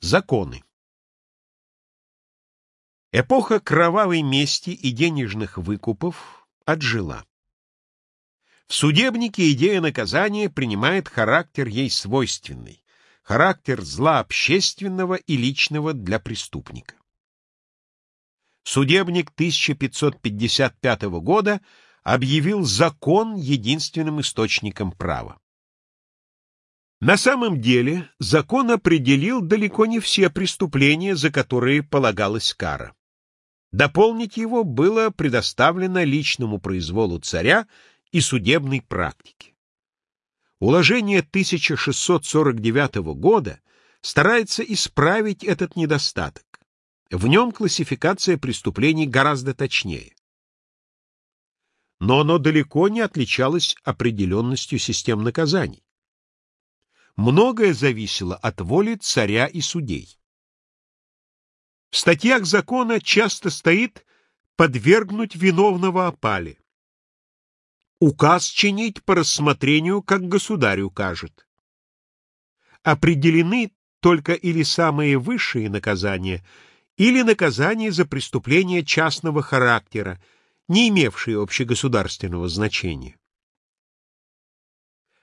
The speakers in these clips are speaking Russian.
Законы. Эпоха кровавой мести и денежных выкупов отжила. В судебнике идея наказания принимает характер ей свойственный, характер зла общественного и личного для преступника. Судебник 1555 года объявил закон единственным источником права. На самом деле закон определил далеко не все преступления, за которые полагалась кара. Дополнить его было предоставлено личному произволу царя и судебной практике. Уложение 1649 года старается исправить этот недостаток. В нем классификация преступлений гораздо точнее. Но оно далеко не отличалось определенностью систем наказаний многое зависело от воли царя и судей. В статьях закона часто стоит подвергнуть виновного опале. Указ чинить по рассмотрению, как государь укажет. Определены только или самые высшие наказания, или наказания за преступления частного характера, не имевшие общегосударственного значения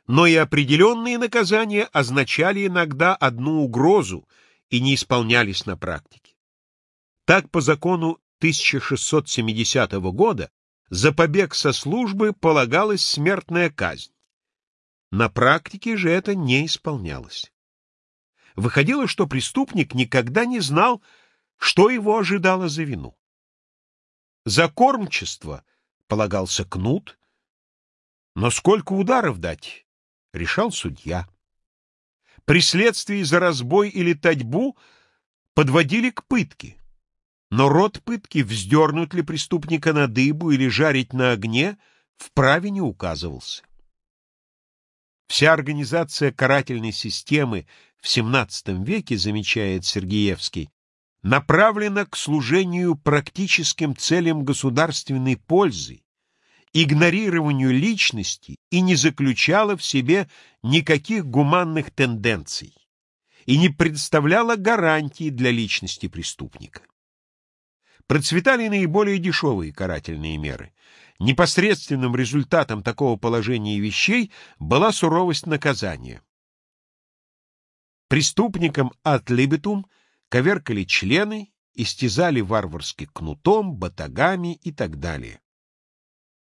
но и определенные наказания означали иногда одну угрозу и не исполнялись на практике. Так, по закону 1670 года за побег со службы полагалась смертная казнь. На практике же это не исполнялось. Выходило, что преступник никогда не знал, что его ожидало за вину. За кормчество полагался кнут, но сколько ударов дать, решал судья. При следствии за разбой или татьбу подводили к пытке. Но род пытки, вздернуть ли преступника на дыбу или жарить на огне, вправе не указывался. Вся организация карательной системы в XVII веке, замечает Сергеевский, направлена к служению практическим целям государственной пользы игнорированию личности и не заключала в себе никаких гуманных тенденций и не представляла гарантии для личности преступника. Процветали наиболее дешевые карательные меры. Непосредственным результатом такого положения вещей была суровость наказания. Преступникам от либетум коверкали члены, истязали варварски кнутом, батагами и так далее.